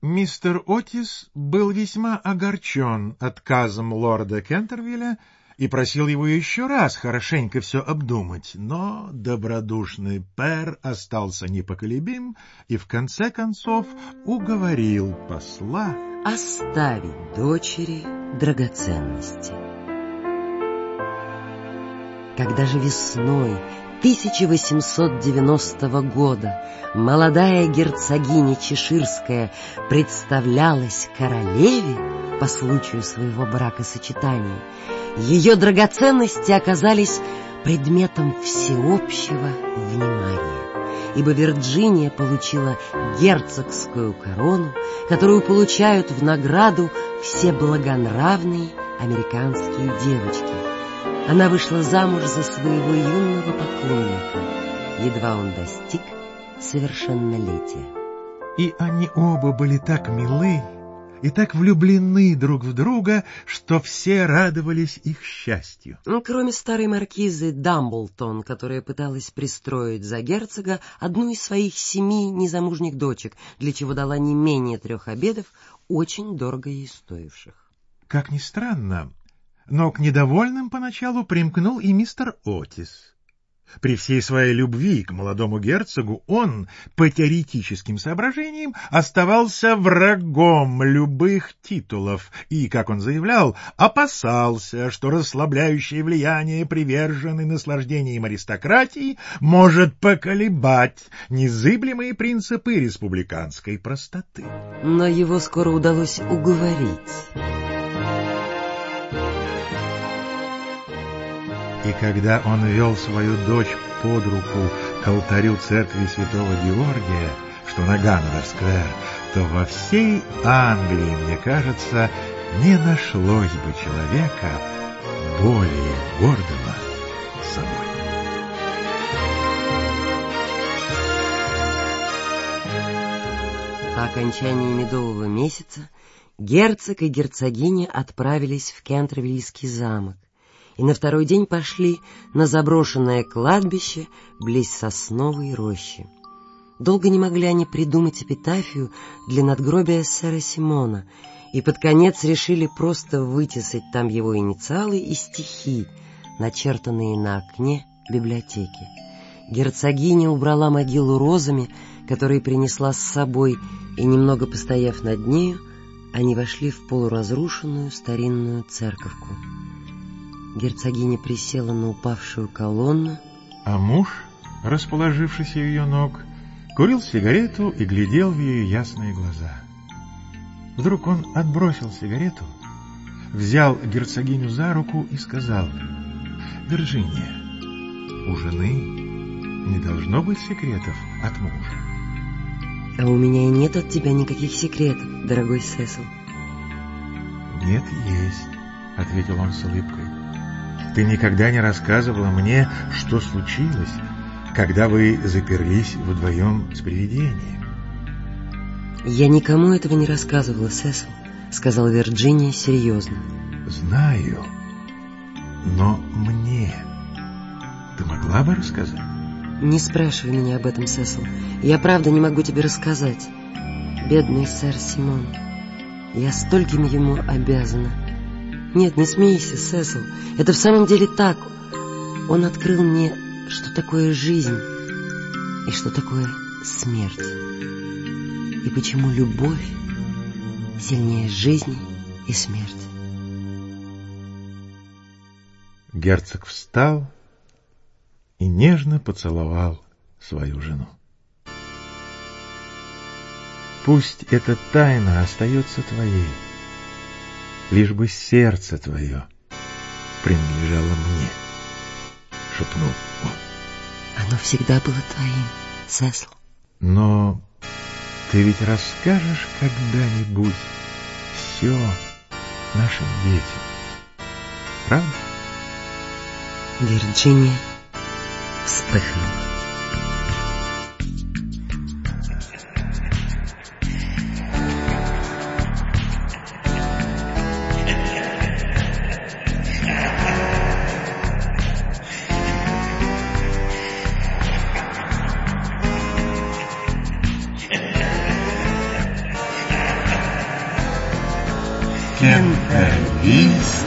Мистер Отис был весьма огорчен отказом лорда Кентервилля и просил его еще раз хорошенько все обдумать, но добродушный пэр остался непоколебим и в конце концов уговорил посла оставить дочери драгоценности. Когда же весной 1890 года молодая герцогиня Чеширская представлялась королеве по случаю своего бракосочетания, ее драгоценности оказались предметом всеобщего внимания, ибо Вирджиния получила герцогскую корону, которую получают в награду все благонравные американские девочки. Она вышла замуж за своего юного поклонника, едва он достиг совершеннолетия. И они оба были так милы, и так влюблены друг в друга, что все радовались их счастью. Ну, кроме старой маркизы Дамблтон, которая пыталась пристроить за герцога одну из своих семи незамужних дочек, для чего дала не менее трех обедов, очень дорого ей стоивших. Как ни странно, но к недовольным поначалу примкнул и мистер Отис. При всей своей любви к молодому герцогу он, по теоретическим соображениям, оставался врагом любых титулов и, как он заявлял, опасался, что расслабляющее влияние приверженной наслаждением аристократии может поколебать незыблемые принципы республиканской простоты. Но его скоро удалось уговорить. И когда он вел свою дочь под руку к алтарю церкви святого Георгия, что на Ганновер-сквер, то во всей Англии, мне кажется, не нашлось бы человека более гордого собой. По окончании медового месяца герцог и герцогиня отправились в Кентервильский замок и на второй день пошли на заброшенное кладбище близ сосновой рощи. Долго не могли они придумать эпитафию для надгробия сэра Симона, и под конец решили просто вытесать там его инициалы и стихи, начертанные на окне библиотеки. Герцогиня убрала могилу розами, которые принесла с собой, и, немного постояв над нею, они вошли в полуразрушенную старинную церковку. Герцогиня присела на упавшую колонну. А муж, расположившись у ее ног, курил сигарету и глядел в ее ясные глаза. Вдруг он отбросил сигарету, взял герцогиню за руку и сказал, «Вирджиния, у жены не должно быть секретов от мужа». «А у меня и нет от тебя никаких секретов, дорогой Сесил». «Нет, есть», — ответил он с улыбкой. Ты никогда не рассказывала мне, что случилось, когда вы заперлись вдвоем с привидением. Я никому этого не рассказывала, Сесил, сказала Вирджиния серьезно. Знаю, но мне ты могла бы рассказать? Не спрашивай меня об этом, Сесил. Я правда не могу тебе рассказать. Бедный сэр Симон. Я стольким ему обязана. Нет, не смейся, Сесил. Это в самом деле так. Он открыл мне, что такое жизнь и что такое смерть. И почему любовь сильнее жизни и смерти. Герцог встал и нежно поцеловал свою жену. Пусть эта тайна остается твоей, лишь бы сердце твое принадлежало мне, — шепнул он. Оно всегда было твоим, Сесл. Но ты ведь расскажешь когда-нибудь все нашим детям, правда? Вирджиния вспыхнула. siempre viste.